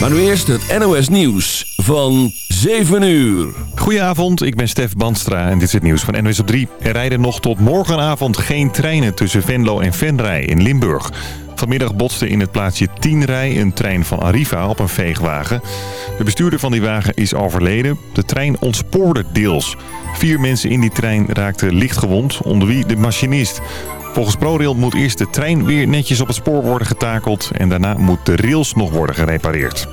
Maar nu eerst het NOS Nieuws van 7 uur. Goedenavond, ik ben Stef Bandstra en dit is het nieuws van NOS op 3. Er rijden nog tot morgenavond geen treinen tussen Venlo en Venray in Limburg. Vanmiddag botste in het plaatsje Tienrij een trein van Arriva op een veegwagen. De bestuurder van die wagen is overleden. De trein ontspoorde deels. Vier mensen in die trein raakten lichtgewond, onder wie de machinist. Volgens ProRail moet eerst de trein weer netjes op het spoor worden getakeld... en daarna moet de rails nog worden gerepareerd.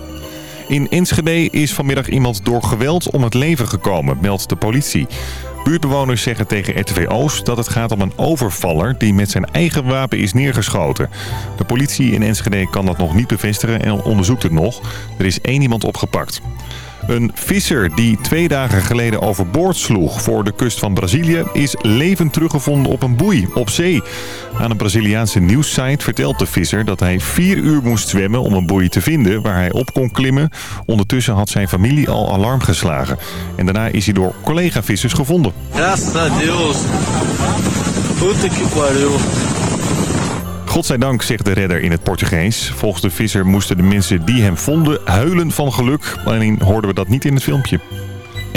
In Enschede is vanmiddag iemand door geweld om het leven gekomen, meldt de politie. Buurtbewoners zeggen tegen RTV Oost dat het gaat om een overvaller die met zijn eigen wapen is neergeschoten. De politie in Enschede kan dat nog niet bevestigen en onderzoekt het nog. Er is één iemand opgepakt. Een visser die twee dagen geleden overboord sloeg voor de kust van Brazilië... is levend teruggevonden op een boei op zee. Aan een Braziliaanse nieuwssite vertelt de visser dat hij vier uur moest zwemmen... om een boei te vinden waar hij op kon klimmen. Ondertussen had zijn familie al alarm geslagen. En daarna is hij door collega-vissers gevonden. Graças a Deus. Puta que pariu. Godzijdank, zegt de redder in het Portugees. Volgens de visser moesten de mensen die hem vonden huilen van geluk. Alleen hoorden we dat niet in het filmpje.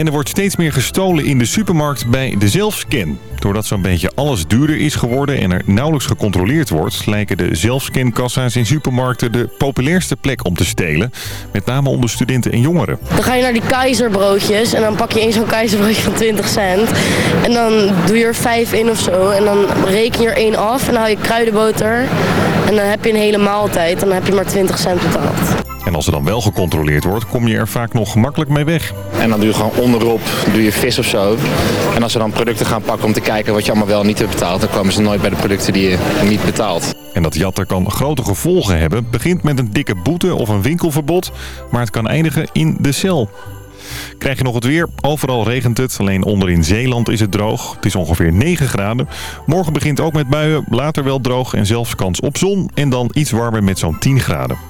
En er wordt steeds meer gestolen in de supermarkt bij de zelfscan. Doordat zo'n beetje alles duurder is geworden en er nauwelijks gecontroleerd wordt... lijken de zelfscankassa's in supermarkten de populairste plek om te stelen. Met name onder studenten en jongeren. Dan ga je naar die keizerbroodjes en dan pak je één zo'n keizerbroodje van 20 cent. En dan doe je er vijf in of zo en dan reken je er één af en dan haal je kruidenboter. En dan heb je een hele maaltijd en dan heb je maar 20 cent betaald. En als er dan wel gecontroleerd wordt, kom je er vaak nog gemakkelijk mee weg. En dan doe je gewoon onderop doe je vis of zo. En als ze dan producten gaan pakken om te kijken wat je allemaal wel niet hebt betaald... dan komen ze nooit bij de producten die je niet betaalt. En dat jatten kan grote gevolgen hebben. Begint met een dikke boete of een winkelverbod, maar het kan eindigen in de cel. Krijg je nog het weer? Overal regent het. Alleen onder in Zeeland is het droog. Het is ongeveer 9 graden. Morgen begint ook met buien. Later wel droog en zelfs kans op zon. En dan iets warmer met zo'n 10 graden.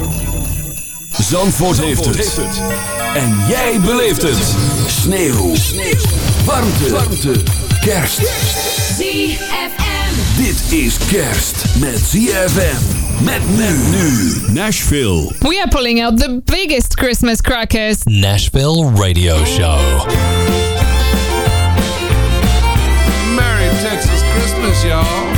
Zandvoort, heeft, het. En jij beleeft het. Sneeuw. Sneeuw. Warmte. Warmte. Kerst. ZFM. Dit is kerst met ZFM. Met men nu. Nashville. We are pulling out the biggest Christmas crackers. Nashville Radio Show. Merry Texas Christmas, y'all.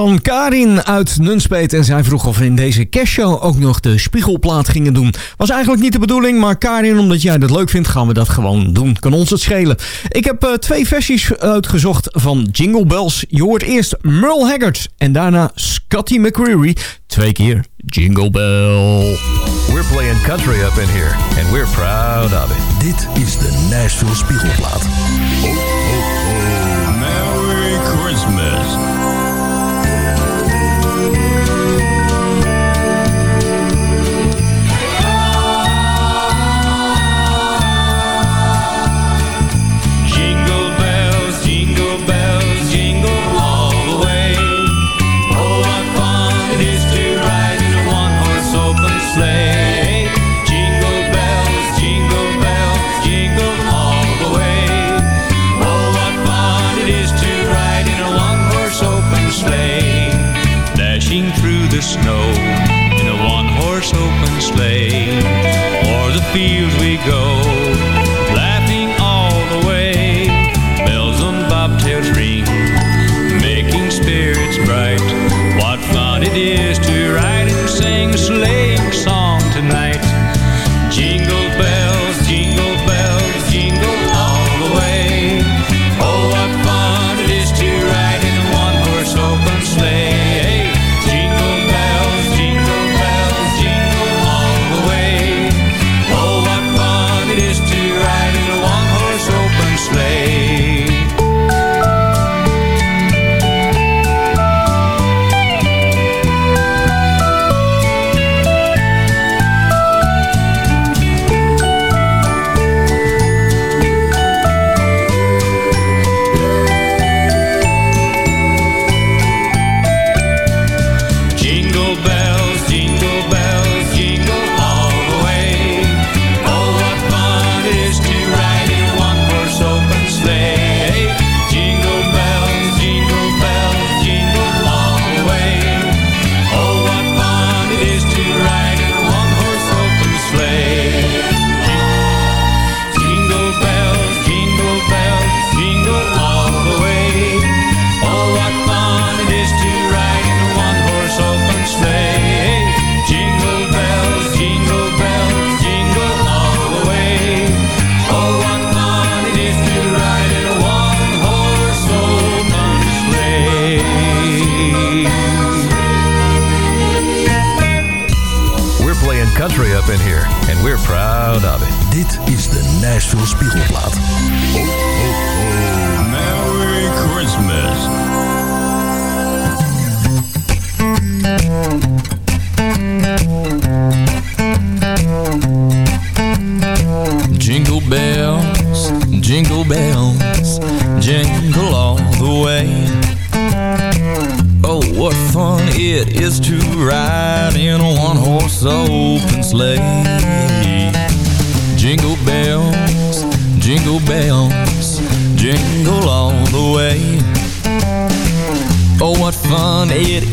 Van Karin uit Nunspeet. En zij vroeg of we in deze kerstshow ook nog de spiegelplaat gingen doen. Was eigenlijk niet de bedoeling, maar Karin, omdat jij dat leuk vindt, gaan we dat gewoon doen. Kan ons het schelen. Ik heb eh, twee versies uitgezocht van Jingle Bells. Je hoort eerst Merle Haggard en daarna Scotty McCreery. Twee keer Jingle Bell. We're playing country up in here, and we're proud of it. Dit is de Nashville Spiegelplaat.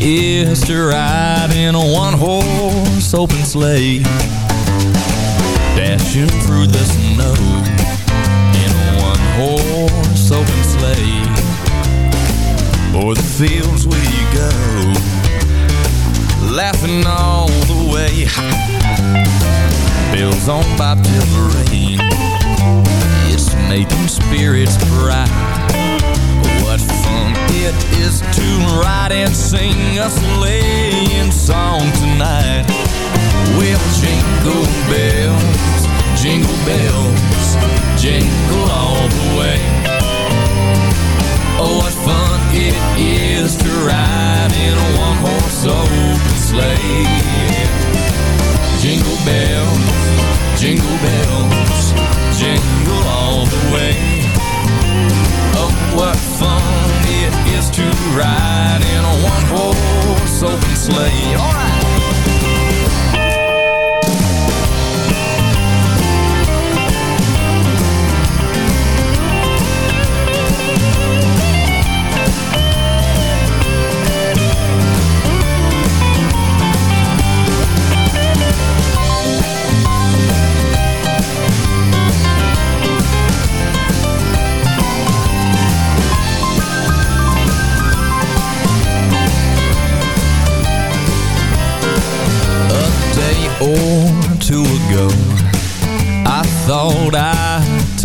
Is to ride in a one-horse open sleigh. Dashing through the snow in a one-horse open sleigh. O'er the fields we go, laughing all the way. Bells on bobtail ring, it's making spirits bright. What fun it is to ride and sing a sleighing song tonight. Well, jingle bells, jingle bells, jingle all the way. Oh, what fun it is to ride in a one-horse open sleigh. Jingle bells Jingle bells, jingle all the way. What fun it is to ride in a one-horse open sleigh.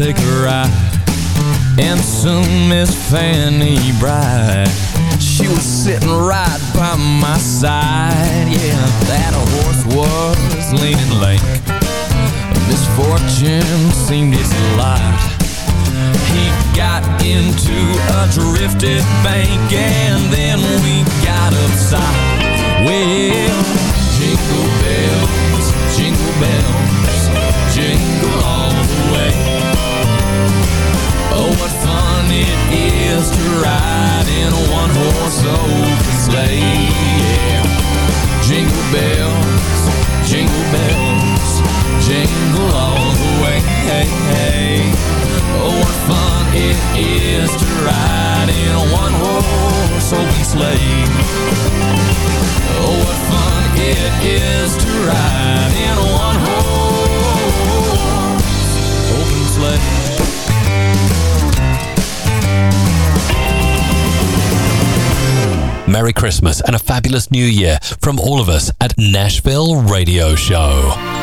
Take a ride. And soon Miss Fanny Bright, she was sitting right by my side. Yeah, that horse was leaning late. Misfortune seemed his lot. He got into a drifted bank and then we got upside. Well, in one-horse open oh, sleigh. Oh, what fun it is to ride in one-horse open oh, sleigh. Merry Christmas and a fabulous New Year from all of us at Nashville Radio Show.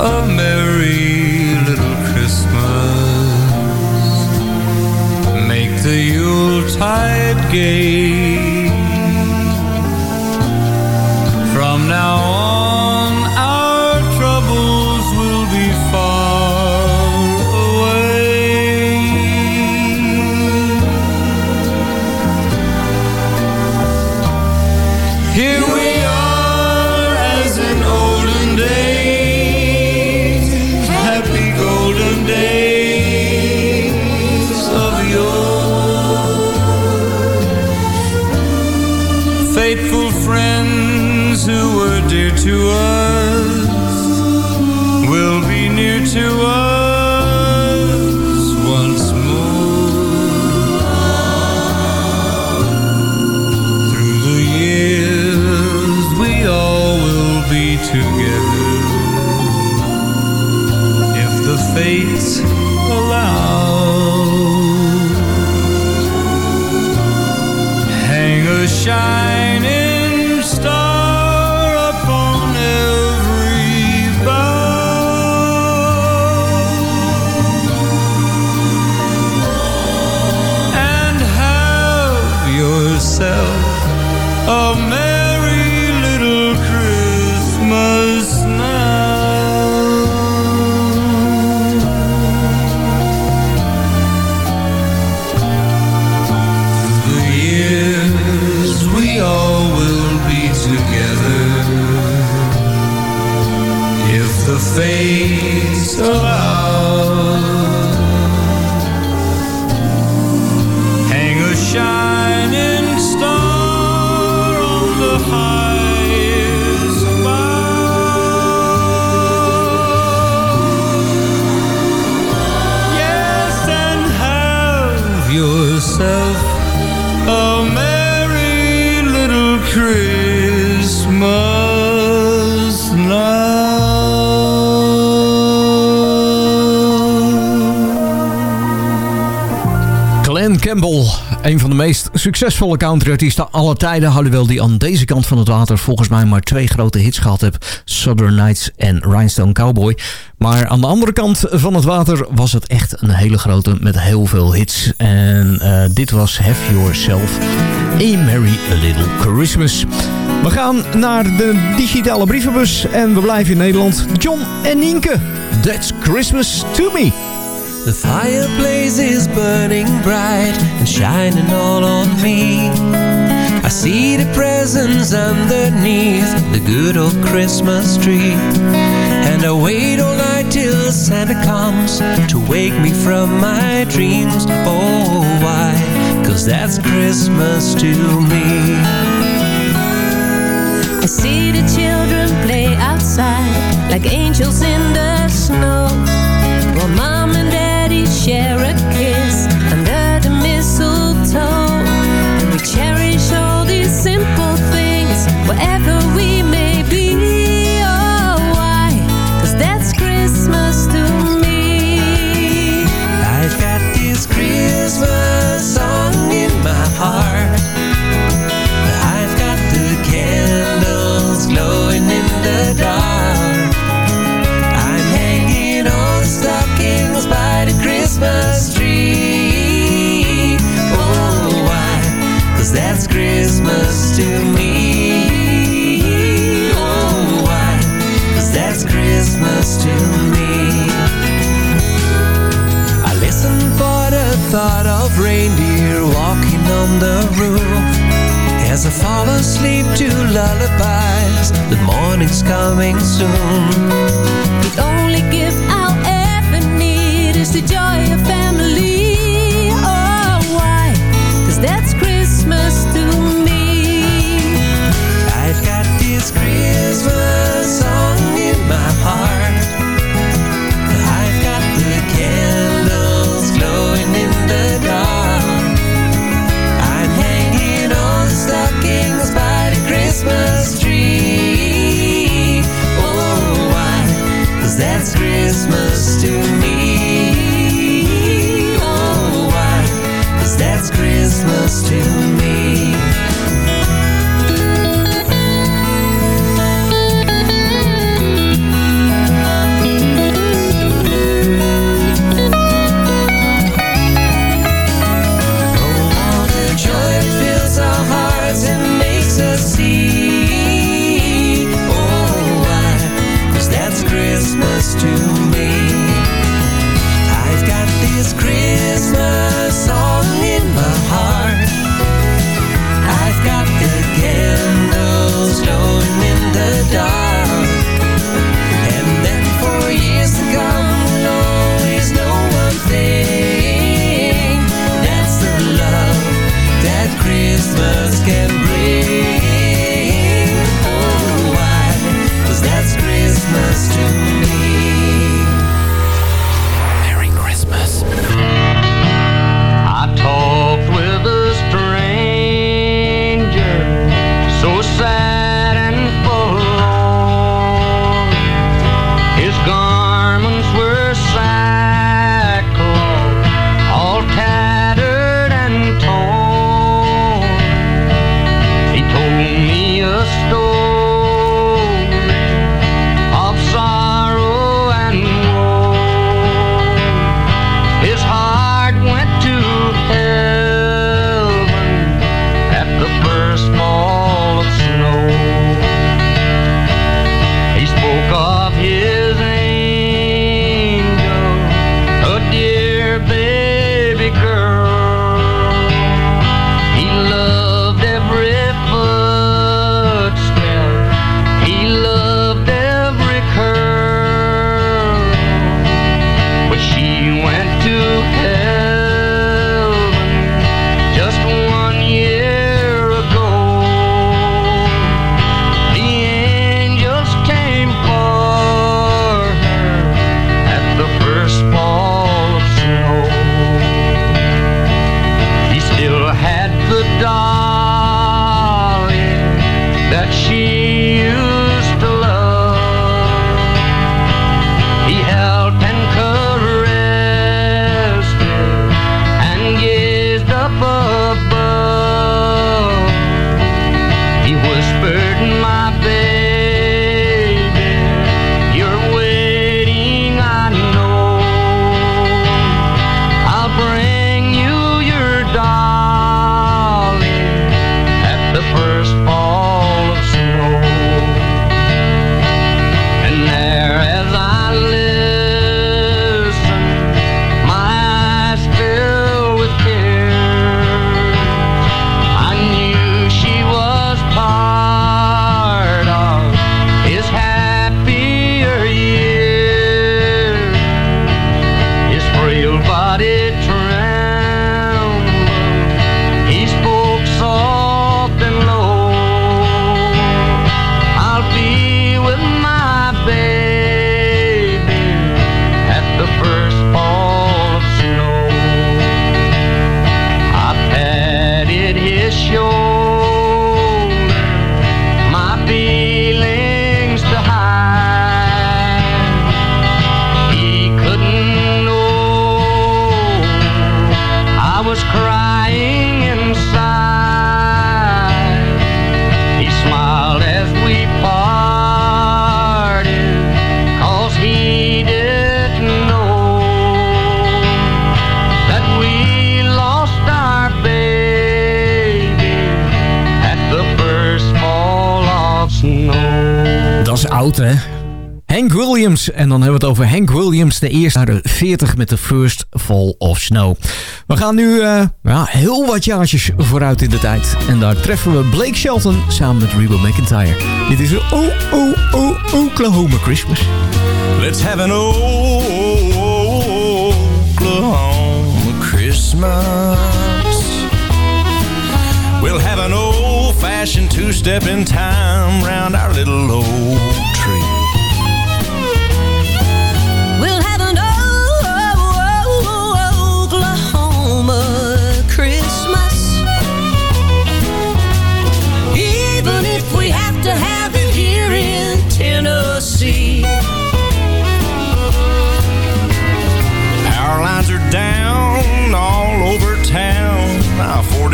a merry little Christmas. Make the gay. Yourself a merry little Christmas now. Een van de meest succesvolle countryartiesten aller tijden. Hoewel die aan deze kant van het water volgens mij maar twee grote hits gehad heeft. Southern Nights en Rhinestone Cowboy. Maar aan de andere kant van het water was het echt een hele grote met heel veel hits. En eh, dit was Have Yourself a Merry Little Christmas. We gaan naar de digitale brievenbus en we blijven in Nederland. John en Nienke. That's Christmas to me. The fireplace is burning bright and shining all on me. I see the presents underneath the good old Christmas tree. And I wait all night till Santa comes to wake me from my dreams. Oh, why? Cause that's Christmas to me. I see the children play outside like angels in the snow. Share a kiss under the mistletoe. And we cherish all these simple things wherever the morning's coming soon. The only gift I'll ever need is the joy dan hebben we het over Hank Williams, de eerste naar de 40 met de First Fall of Snow. We gaan nu eh, ja, heel wat jaartjes vooruit in de tijd. En daar treffen we Blake Shelton samen met Reba McIntyre. Dit is Oh Oh Oh Oklahoma Christmas. Let's have an Oklahoma Christmas. We'll have an old-fashioned two-step in time round our little old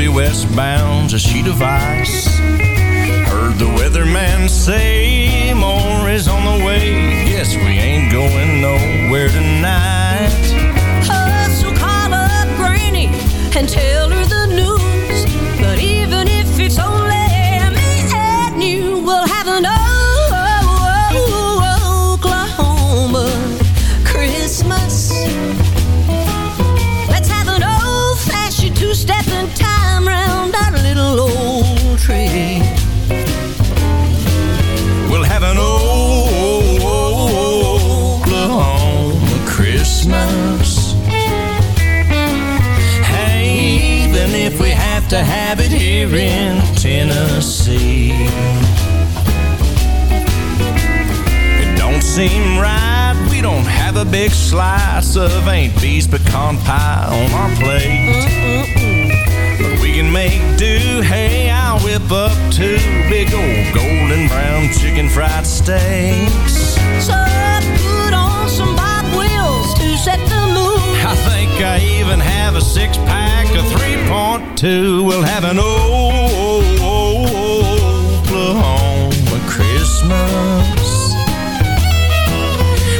40 westbound's a sheet of ice. Heard the weatherman say more is on the way. Guess we ain't going nowhere tonight. Oh, so call up Granny and tell here in Tennessee. It don't seem right, we don't have a big slice of Aunt Bee's pecan pie on our plate. But we can make do, hey, I'll whip up two big old golden brown chicken fried steaks. So put on some Bob Wills to set the. I even have a six pack of 3.2. We'll have an old Oklahoma Christmas.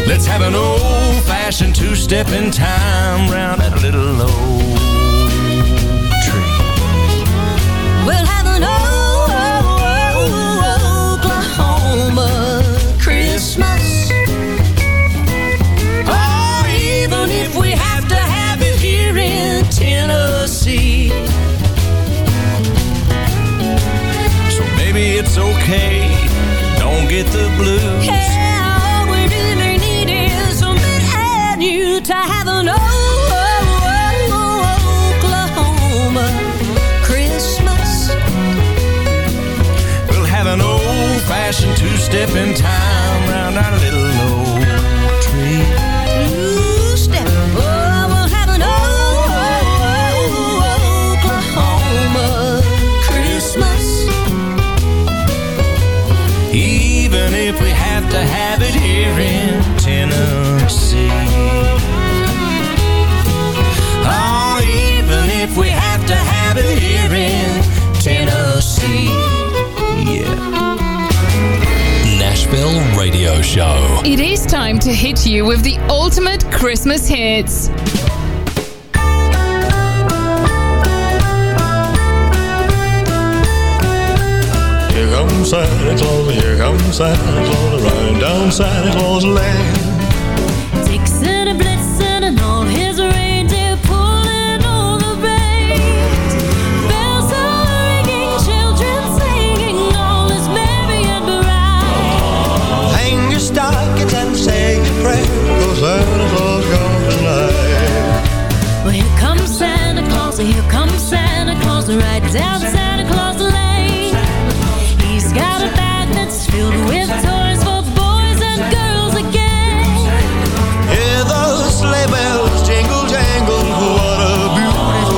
Let's have an old fashioned two step in time round that little old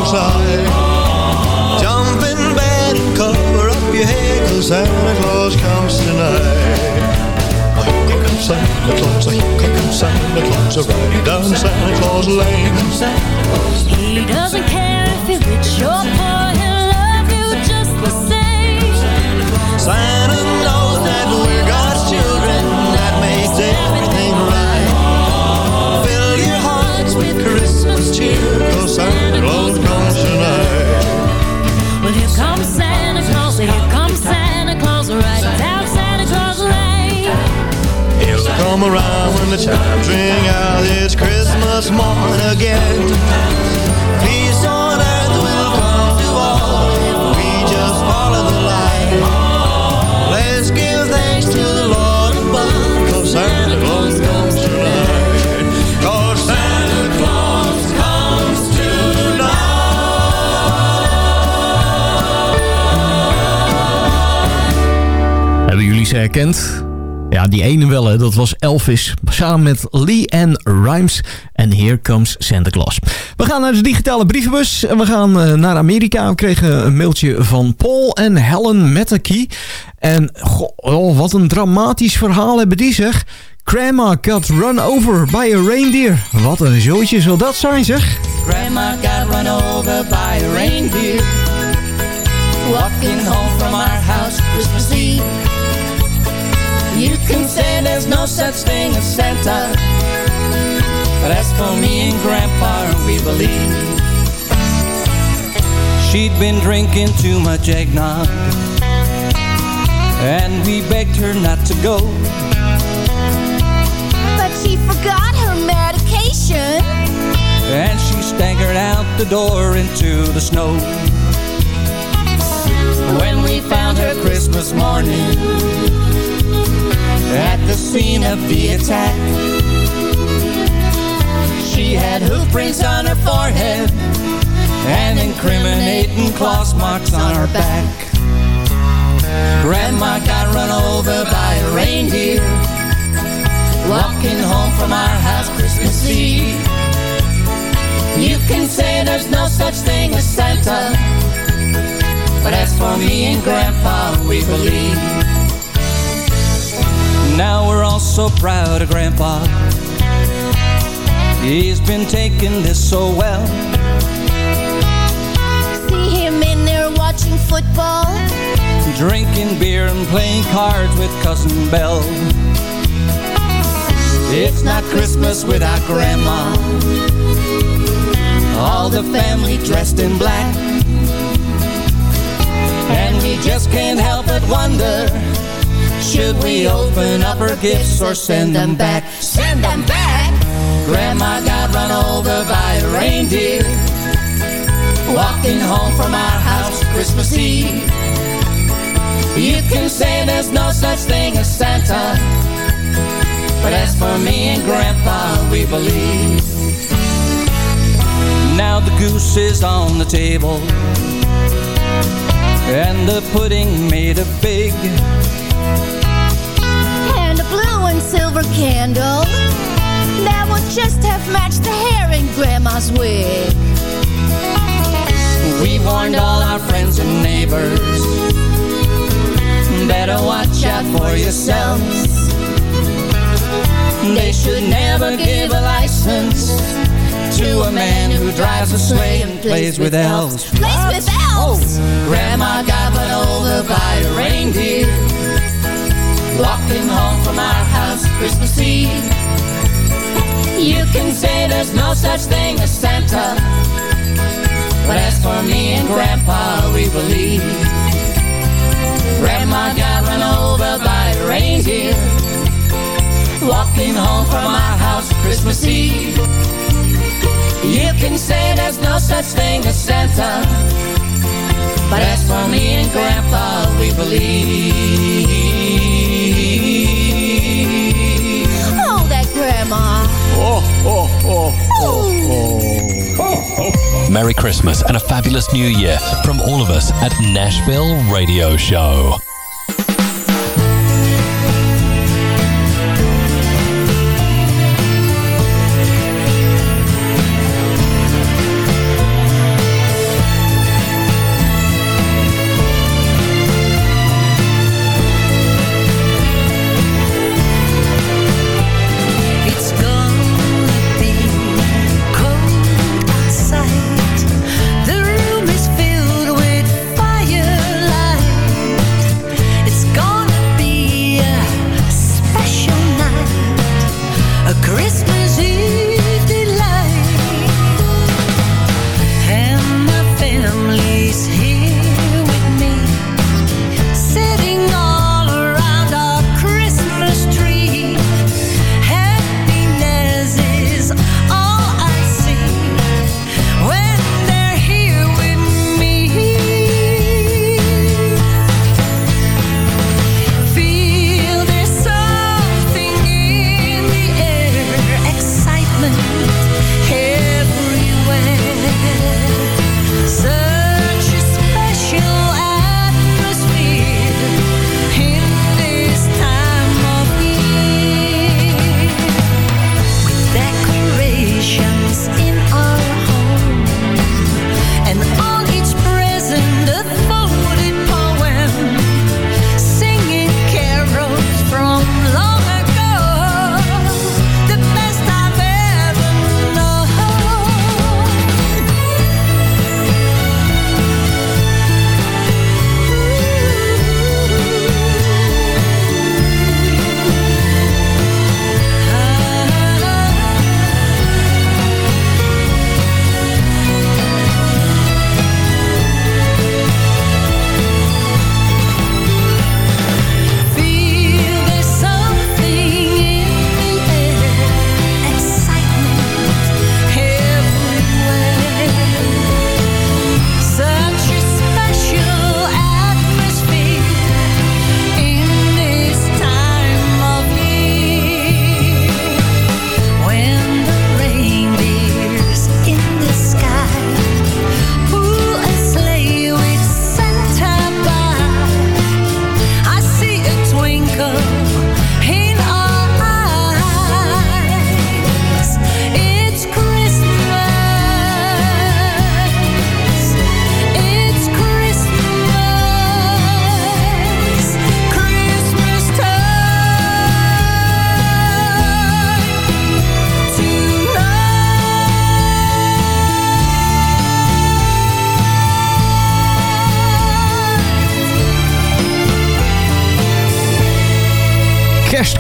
sight. Jump in bed and cover up your head, cause Santa Claus comes tonight. Here comes Santa Claus, here comes Santa Claus, riding down Santa Claus Lane. He doesn't care if you're rich or poor, he'll love you just the same. Santa knows that we're God's children, that makes everything right. Fill your hearts with Christmas cheer, cause Santa come around when the chimes ring out, it's Christmas morn again. Peace on earth will come to all if we just follow the light. Let's give thanks to the Lord above, cause Santa Claus comes tonight. Cause Santa Claus comes Hebben jullie ze herkend? Ja, die ene wel, dat was Elvis. Samen met Lee Ann Rimes. En Here Comes Santa Claus. We gaan naar de digitale brievenbus. En we gaan eh, naar Amerika. We kregen een mailtje van Paul en Helen Metterkey. En goh, oh, wat een dramatisch verhaal hebben die zeg. Grandma got run over by a reindeer. Wat een zootje zal dat zijn zeg. Grandma got run over by a reindeer Walking home from our house Christmas Eve You can say there's no such thing as Santa. But as for me and Grandpa, we believe. She'd been drinking too much eggnog. And we begged her not to go. But she forgot her medication. And she staggered out the door into the snow. When we found her Christmas morning At the scene of the attack She had hoof prints on her forehead And incriminating claw marks on her back. Grandma got run over by a reindeer Walking home from our house Christmas Eve. You can say there's no such thing as Santa But as for me and Grandpa, we believe Now we're all so proud of Grandpa. He's been taking this so well. See him in there watching football. Drinking beer and playing cards with Cousin Belle. It's not Christmas without Grandma. All the family dressed in black. And we just can't help but wonder Should we open up her gifts or send them back? Send them back! Grandma got run over by a reindeer. Walking home from our house Christmas Eve. You can say there's no such thing as Santa. But as for me and Grandpa, we believe. Now the goose is on the table. And the pudding made big a blue and silver candle. That would just have matched the hair in Grandma's wig. We warned all our friends and neighbors Better watch out for yourselves They should never give a license To a man who drives a sleigh and plays with elves Plays with elves! Oh, Grandma got run over by a reindeer walking home from our house Christmas Eve. You can say there's no such thing as Santa, but as for me and Grandpa, we believe. Grandma got run over by a reindeer, walking home from our house Christmas Eve. You can say there's no such thing as Santa, but as for me and Grandpa, we believe. Oh, oh, oh. Merry Christmas and a fabulous New Year from all of us at Nashville Radio Show.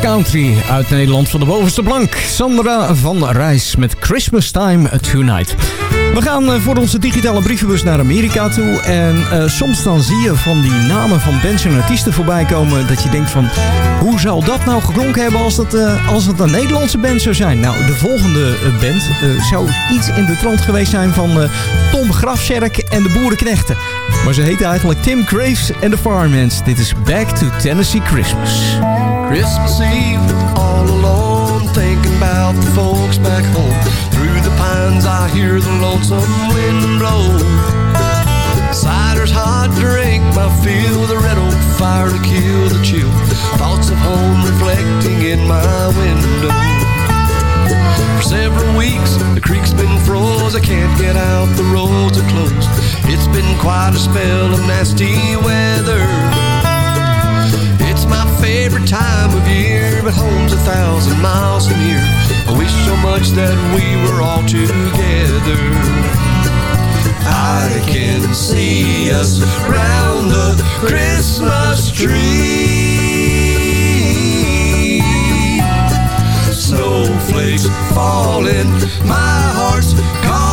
Country uit Nederland van de bovenste plank. Sandra van Rijs met Christmas Time Tonight. We gaan eh, voor onze digitale brievenbus naar Amerika toe. En eh, soms dan zie je van die namen van bands en artiesten voorbij komen... dat je denkt van, hoe zou dat nou geklonken hebben als dat, eh, als het een Nederlandse band zou zijn? Nou, de volgende band zou iets in de trant geweest zijn van Tom Grafzerk en de Boerenknechten. Maar ze heten eigenlijk Tim Graves en de Farmans. Dit is Back to Tennessee Christmas. Christmas Eve, all alone, thinking about the folks back home. Through the pines, I hear the lonesome wind blow. Cider's hot drink, I feel the red oak fire to kill the chill. Thoughts of home reflecting in my window. For several weeks, the creek's been froze. I can't get out, the roads are closed. It's been quite a spell of nasty weather. Every time of year, but home's a thousand miles from here. I wish so much that we were all together. I can see us round the Christmas tree. Snowflakes falling, my heart's calling.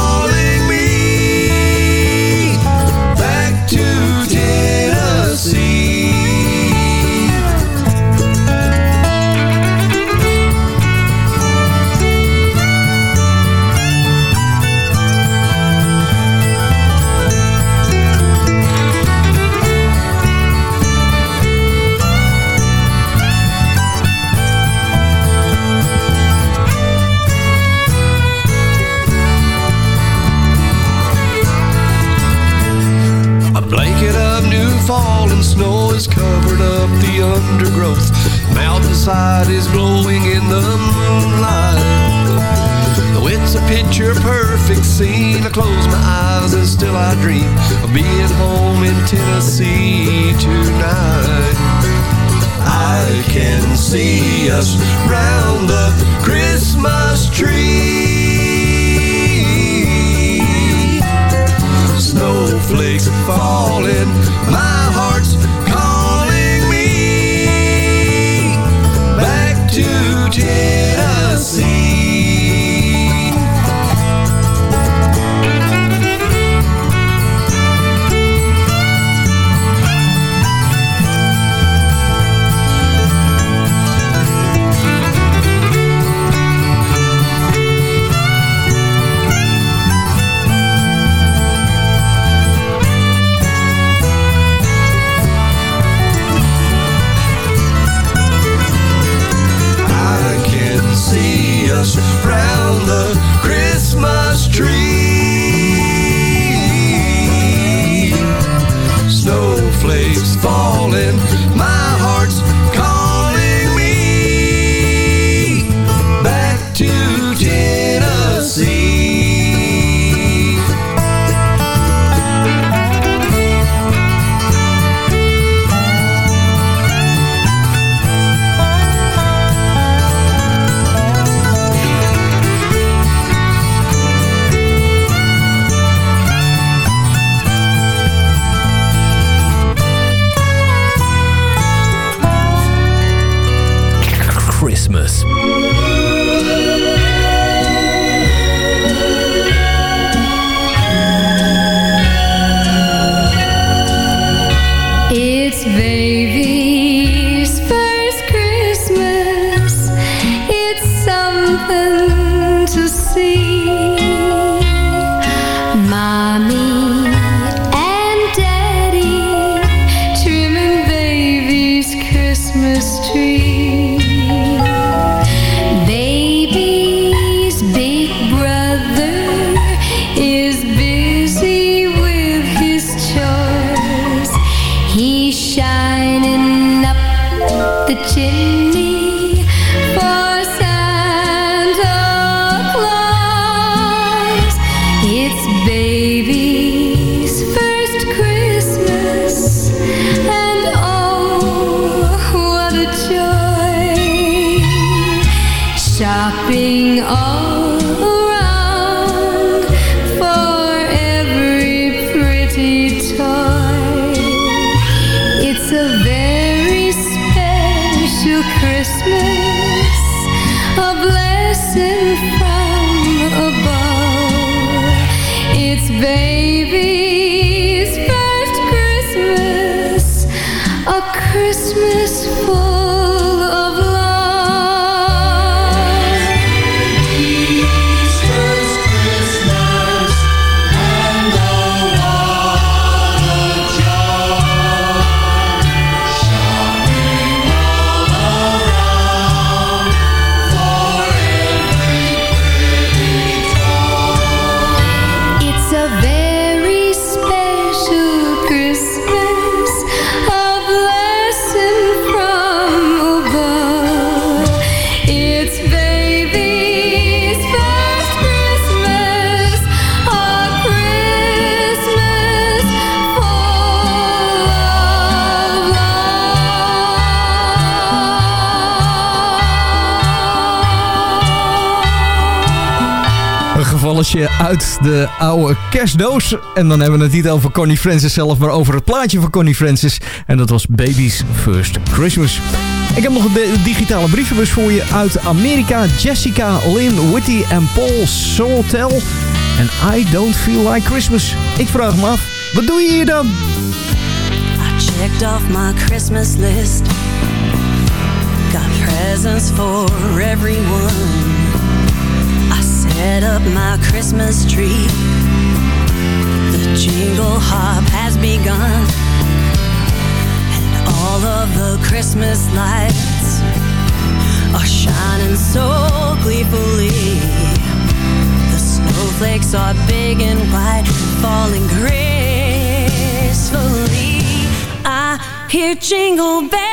Tennessee tonight. I can see us round the Christmas tree. Snowflakes falling uit de oude kerstdoos. En dan hebben we het niet over Connie Francis zelf, maar over het plaatje van Connie Francis. En dat was Baby's First Christmas. Ik heb nog een digitale brievenbus voor je uit Amerika. Jessica, Lynn, Witty en Paul Soltel. En I Don't Feel Like Christmas. Ik vraag me af, wat doe je hier dan? I checked off my Christmas list. Got presents for everyone. Up my Christmas tree. The jingle hop has begun. And all of the Christmas lights are shining so gleefully. The snowflakes are big and white, falling gracefully. I hear jingle bells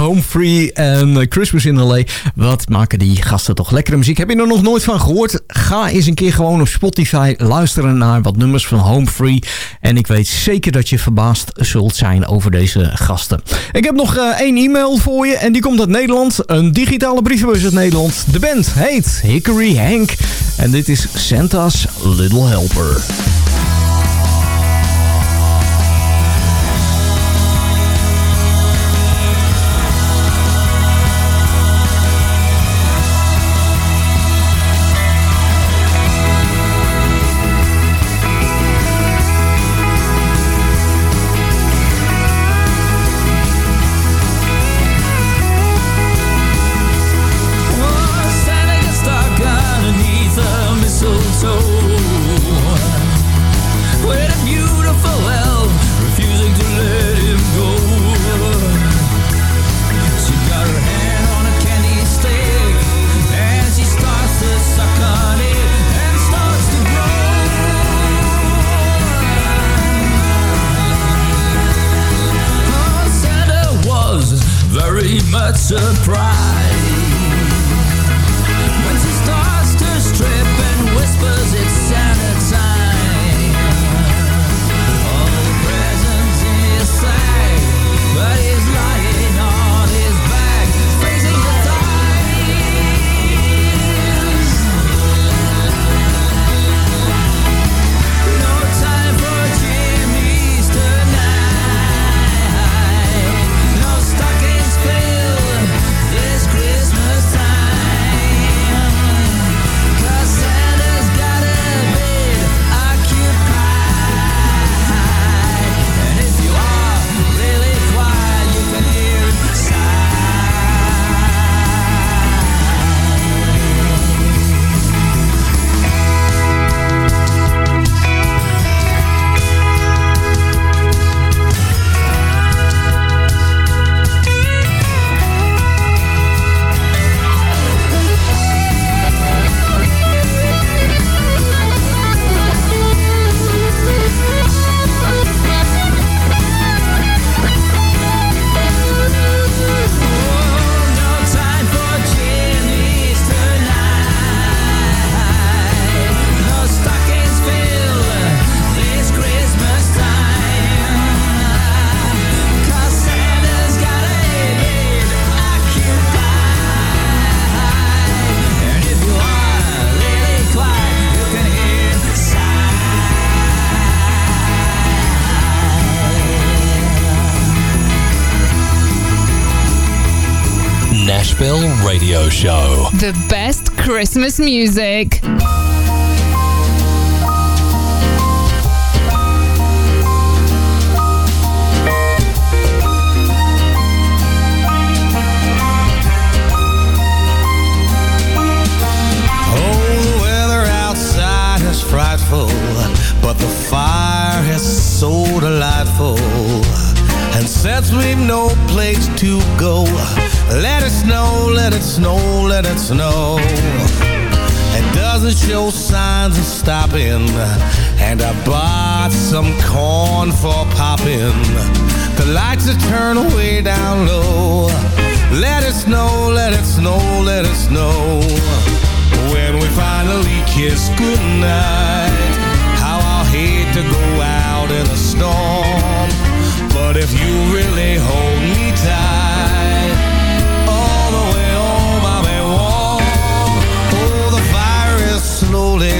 Home Free en Christmas in LA. Wat maken die gasten toch lekkere muziek. Heb je er nog nooit van gehoord? Ga eens een keer gewoon op Spotify luisteren naar wat nummers van Home Free. En ik weet zeker dat je verbaasd zult zijn over deze gasten. Ik heb nog eh, één e-mail voor je en die komt uit Nederland. Een digitale brievenbus uit Nederland. De band heet Hickory Hank. En dit is Santa's Little Helper. Show. The best Christmas music. It doesn't show signs of stopping. And I bought some corn for popping. The lights are turned way down low. Let it snow, let it snow, let it snow. When we finally kiss goodnight How I'll hate to go out in a storm. But if you really hold me tight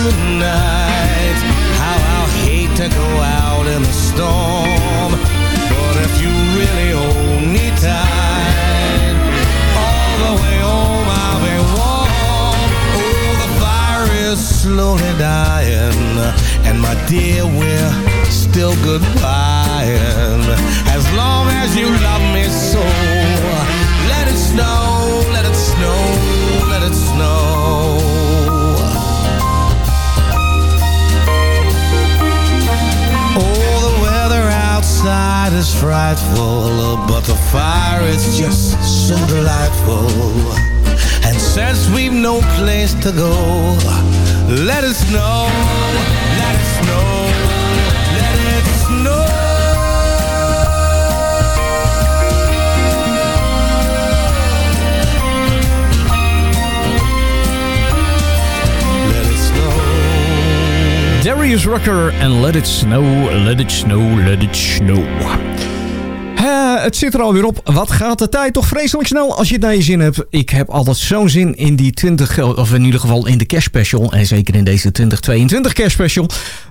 Kiss goodnight. How I'll hate to go out in the storm. But if you really hold me tight, all the way home I'll be warm. Oh, the fire is slowly dying. And my dear, we're still goodbying. As long as you love me so, let it snow, let it snow, is frightful, but the fire is just so delightful. And since we've no place to go, let us know, let it snow, Darius Rucker en Let It Snow, Let It Snow, Let It Snow. Het zit er alweer op. Wat gaat de tijd toch vreselijk snel als je het naar je zin hebt. Ik heb altijd zo'n zin in die 20, of in ieder geval in de kerstspecial. En zeker in deze 2022 kerstspecial.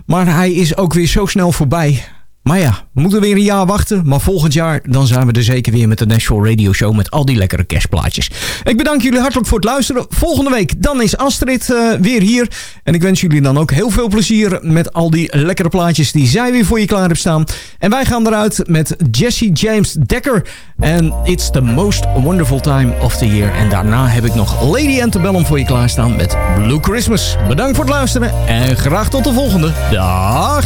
Maar hij is ook weer zo snel voorbij. Maar ja, we moeten weer een jaar wachten. Maar volgend jaar dan zijn we er zeker weer met de Nashville Radio Show. Met al die lekkere kerstplaatjes. Ik bedank jullie hartelijk voor het luisteren. Volgende week dan is Astrid eh, weer hier. En ik wens jullie dan ook heel veel plezier met al die lekkere plaatjes die zij weer voor je klaar heeft staan. En wij gaan eruit met Jesse James Dekker. En It's the most wonderful time of the year. En daarna heb ik nog Lady Antebellum voor je klaarstaan met Blue Christmas. Bedankt voor het luisteren en graag tot de volgende. Dag!